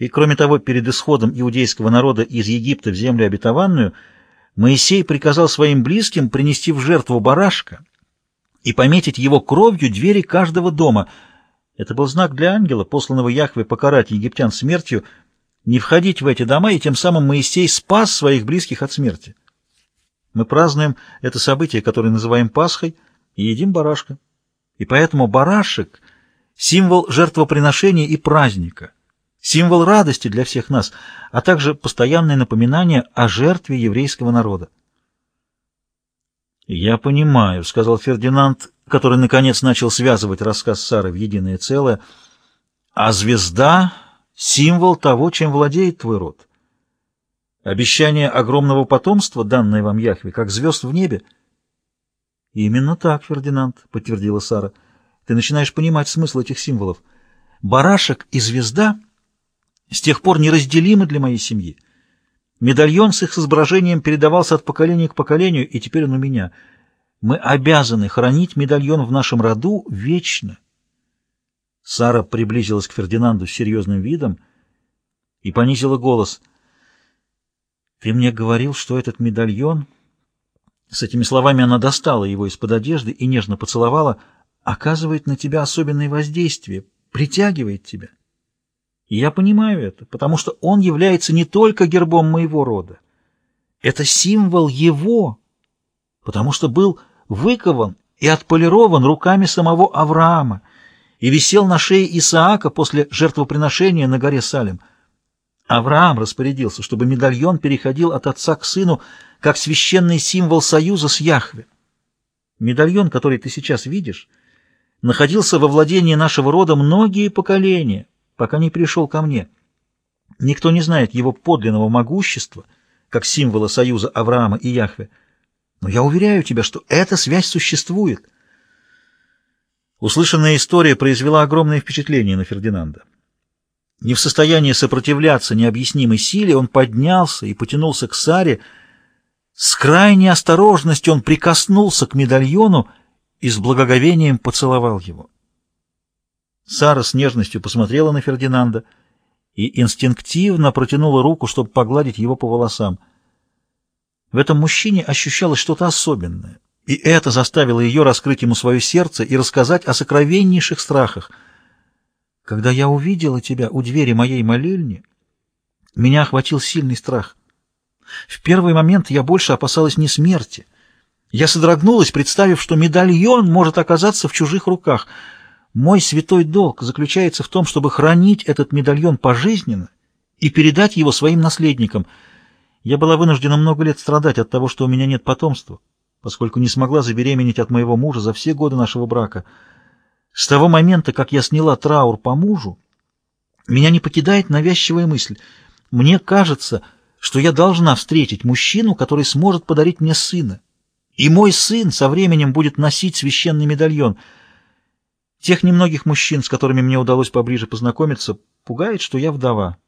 И кроме того, перед исходом иудейского народа из Египта в землю обетованную Моисей приказал своим близким принести в жертву барашка и пометить его кровью двери каждого дома. Это был знак для ангела, посланного Яхве покарать египтян смертью, не входить в эти дома, и тем самым Моисей спас своих близких от смерти. Мы празднуем это событие, которое называем Пасхой, и едим барашка. И поэтому барашек — символ жертвоприношения и праздника, символ радости для всех нас, а также постоянное напоминание о жертве еврейского народа. «Я понимаю», — сказал Фердинанд, который, наконец, начал связывать рассказ Сары в единое целое, «а звезда — символ того, чем владеет твой род. Обещание огромного потомства, данное вам Яхве, как звезд в небе». «Именно так, Фердинанд», — подтвердила Сара. «Ты начинаешь понимать смысл этих символов. Барашек и звезда с тех пор неразделимы для моей семьи». Медальон с их изображением передавался от поколения к поколению, и теперь он у меня. Мы обязаны хранить медальон в нашем роду вечно. Сара приблизилась к Фердинанду с серьезным видом и понизила голос. «Ты мне говорил, что этот медальон...» С этими словами она достала его из-под одежды и нежно поцеловала. «Оказывает на тебя особенное воздействие, притягивает тебя». И я понимаю это, потому что он является не только гербом моего рода. Это символ его, потому что был выкован и отполирован руками самого Авраама и висел на шее Исаака после жертвоприношения на горе Салим. Авраам распорядился, чтобы медальон переходил от отца к сыну, как священный символ союза с Яхве. Медальон, который ты сейчас видишь, находился во владении нашего рода многие поколения, пока не пришел ко мне. Никто не знает его подлинного могущества, как символа союза Авраама и Яхве. Но я уверяю тебя, что эта связь существует. Услышанная история произвела огромное впечатление на Фердинанда. Не в состоянии сопротивляться необъяснимой силе, он поднялся и потянулся к Саре. С крайней осторожностью он прикоснулся к медальону и с благоговением поцеловал его. Сара с нежностью посмотрела на Фердинанда и инстинктивно протянула руку, чтобы погладить его по волосам. В этом мужчине ощущалось что-то особенное, и это заставило ее раскрыть ему свое сердце и рассказать о сокровеннейших страхах. Когда я увидела тебя у двери моей молельни, меня охватил сильный страх. В первый момент я больше опасалась не смерти. Я содрогнулась, представив, что медальон может оказаться в чужих руках — мой святой долг заключается в том, чтобы хранить этот медальон пожизненно и передать его своим наследникам. Я была вынуждена много лет страдать от того, что у меня нет потомства, поскольку не смогла забеременеть от моего мужа за все годы нашего брака. С того момента, как я сняла траур по мужу, меня не покидает навязчивая мысль. Мне кажется, что я должна встретить мужчину, который сможет подарить мне сына. И мой сын со временем будет носить священный медальон — Тех немногих мужчин, с которыми мне удалось поближе познакомиться, пугает, что я вдова.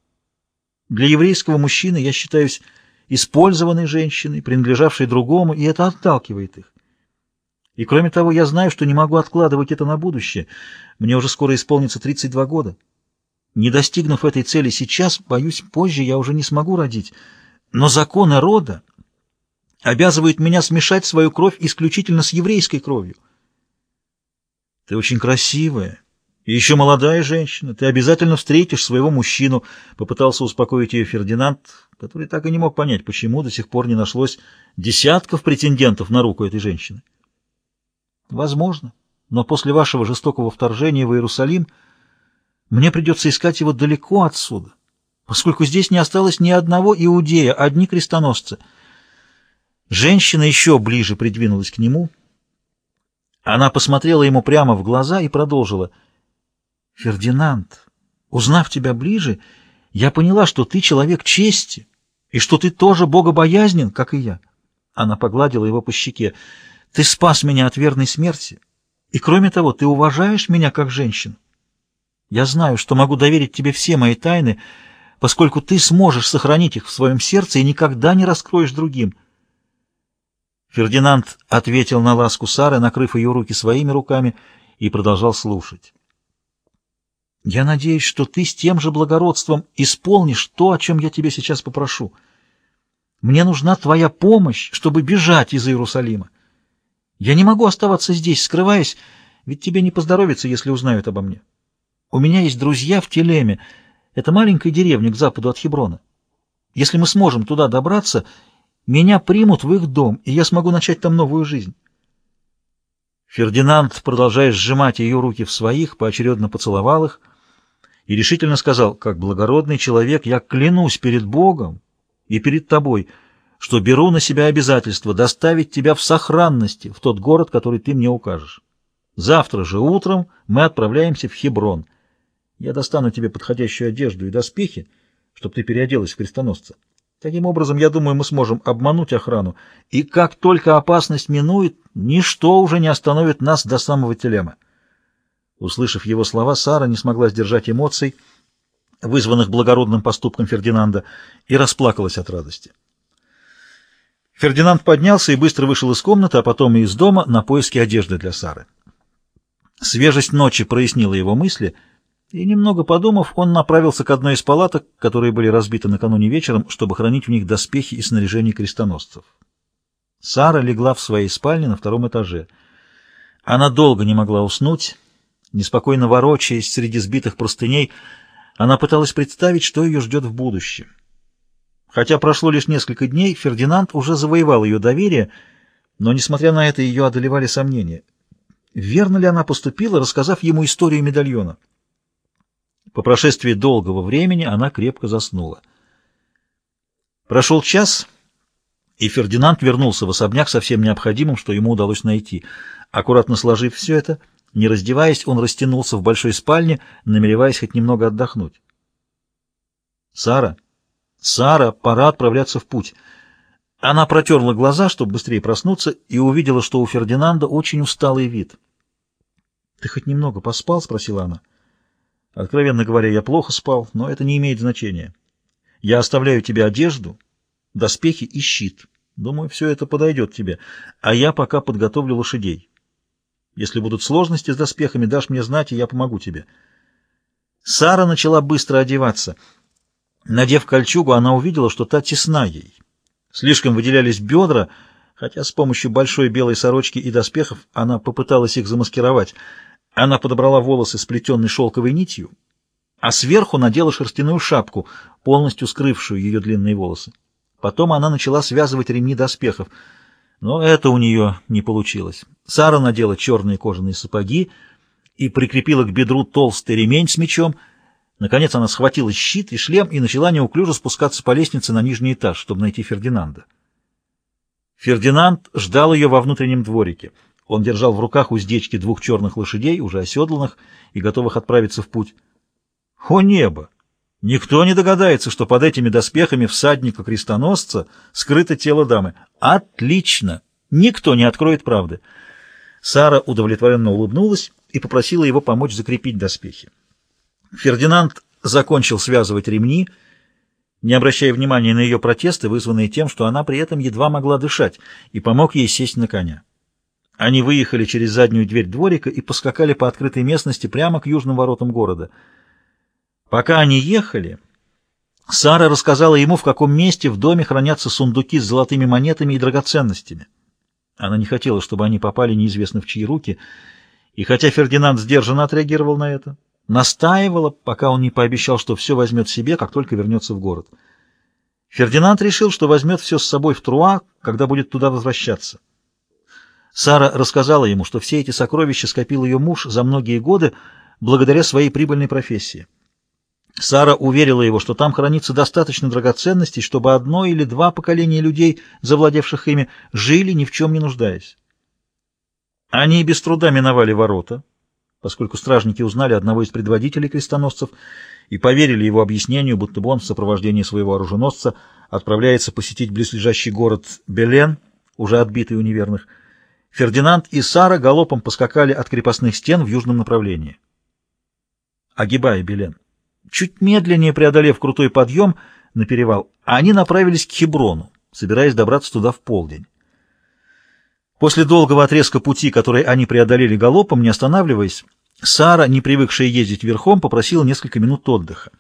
Для еврейского мужчины я считаюсь использованной женщиной, принадлежавшей другому, и это отталкивает их. И кроме того, я знаю, что не могу откладывать это на будущее. Мне уже скоро исполнится 32 года. Не достигнув этой цели сейчас, боюсь, позже я уже не смогу родить. Но законы рода обязывают меня смешать свою кровь исключительно с еврейской кровью. Ты очень красивая и еще молодая женщина. Ты обязательно встретишь своего мужчину, — попытался успокоить ее Фердинанд, который так и не мог понять, почему до сих пор не нашлось десятков претендентов на руку этой женщины. Возможно, но после вашего жестокого вторжения в Иерусалим мне придется искать его далеко отсюда, поскольку здесь не осталось ни одного иудея, одни крестоносцы. Женщина еще ближе придвинулась к нему — она посмотрела ему прямо в глаза и продолжила. «Фердинанд, узнав тебя ближе, я поняла, что ты человек чести, и что ты тоже богобоязнен, как и я». Она погладила его по щеке. «Ты спас меня от верной смерти, и, кроме того, ты уважаешь меня как женщину. Я знаю, что могу доверить тебе все мои тайны, поскольку ты сможешь сохранить их в своем сердце и никогда не раскроешь другим». Фердинанд ответил на ласку Сары, накрыв ее руки своими руками, и продолжал слушать. Я надеюсь, что ты с тем же благородством исполнишь то, о чем я тебе сейчас попрошу. Мне нужна твоя помощь, чтобы бежать из Иерусалима. Я не могу оставаться здесь, скрываясь, ведь тебе не поздоровится, если узнают обо мне. У меня есть друзья в Телеме. Это маленькая деревня к западу от Хеброна. Если мы сможем туда добраться, меня примут в их дом, и я смогу начать там новую жизнь. Фердинанд, продолжая сжимать ее руки в своих, поочередно поцеловал их и решительно сказал, «Как благородный человек, я клянусь перед Богом и перед тобой, что беру на себя обязательство доставить тебя в сохранности в тот город, который ты мне укажешь. Завтра же утром мы отправляемся в Хеброн. Я достану тебе подходящую одежду и доспехи, чтобы ты переоделась в крестоносца. Таким образом, я думаю, мы сможем обмануть охрану, и как только опасность минует, ничто уже не остановит нас до самого Телема. Услышав его слова, Сара не смогла сдержать эмоций, вызванных благородным поступком Фердинанда, и расплакалась от радости. Фердинанд поднялся и быстро вышел из комнаты, а потом и из дома на поиски одежды для Сары. Свежесть ночи прояснила его мысли — и, немного подумав, он направился к одной из палаток, которые были разбиты накануне вечером, чтобы хранить в них доспехи и снаряжение крестоносцев. Сара легла в своей спальне на втором этаже. Она долго не могла уснуть, неспокойно ворочаясь среди сбитых простыней, она пыталась представить, что ее ждет в будущем. Хотя прошло лишь несколько дней, Фердинанд уже завоевал ее доверие, но, несмотря на это, ее одолевали сомнения. Верно ли она поступила, рассказав ему историю медальона? По прошествии долгого времени она крепко заснула. Прошел час, и Фердинанд вернулся в особняк со всем необходимым, что ему удалось найти. Аккуратно сложив все это, не раздеваясь, он растянулся в большой спальне, намереваясь хоть немного отдохнуть. «Сара! Сара! Пора отправляться в путь!» Она протерла глаза, чтобы быстрее проснуться, и увидела, что у Фердинанда очень усталый вид. «Ты хоть немного поспал?» — спросила она. Откровенно говоря, я плохо спал, но это не имеет значения. Я оставляю тебе одежду, доспехи и щит. Думаю, все это подойдет тебе. А я пока подготовлю лошадей. Если будут сложности с доспехами, дашь мне знать, и я помогу тебе. Сара начала быстро одеваться. Надев кольчугу, она увидела, что та тесна ей. Слишком выделялись бедра, хотя с помощью большой белой сорочки и доспехов она попыталась их замаскировать — она подобрала волосы, сплетенной шелковой нитью, а сверху надела шерстяную шапку, полностью скрывшую ее длинные волосы. Потом она начала связывать ремни доспехов, но это у нее не получилось. Сара надела черные кожаные сапоги и прикрепила к бедру толстый ремень с мечом. Наконец она схватила щит и шлем и начала неуклюже спускаться по лестнице на нижний этаж, чтобы найти Фердинанда. Фердинанд ждал ее во внутреннем дворике. Он держал в руках уздечки двух черных лошадей, уже оседланных и готовых отправиться в путь. О небо! Никто не догадается, что под этими доспехами всадника-крестоносца скрыто тело дамы. Отлично! Никто не откроет правды. Сара удовлетворенно улыбнулась и попросила его помочь закрепить доспехи. Фердинанд закончил связывать ремни, не обращая внимания на ее протесты, вызванные тем, что она при этом едва могла дышать, и помог ей сесть на коня. Они выехали через заднюю дверь дворика и поскакали по открытой местности прямо к южным воротам города. Пока они ехали, Сара рассказала ему, в каком месте в доме хранятся сундуки с золотыми монетами и драгоценностями. Она не хотела, чтобы они попали неизвестно в чьи руки, и хотя Фердинанд сдержанно отреагировал на это, настаивала, пока он не пообещал, что все возьмет себе, как только вернется в город. Фердинанд решил, что возьмет все с собой в Труа, когда будет туда возвращаться. Сара рассказала ему, что все эти сокровища скопил ее муж за многие годы благодаря своей прибыльной профессии. Сара уверила его, что там хранится достаточно драгоценностей, чтобы одно или два поколения людей, завладевших ими, жили ни в чем не нуждаясь. Они без труда миновали ворота, поскольку стражники узнали одного из предводителей крестоносцев и поверили его объяснению, будто бы он в сопровождении своего оруженосца отправляется посетить близлежащий город Белен, уже отбитый у неверных, Фердинанд и Сара галопом поскакали от крепостных стен в южном направлении. Огибая Белен, чуть медленнее преодолев крутой подъем на перевал, они направились к Хеброну, собираясь добраться туда в полдень. После долгого отрезка пути, который они преодолели галопом, не останавливаясь, Сара, не привыкшая ездить верхом, попросила несколько минут отдыха.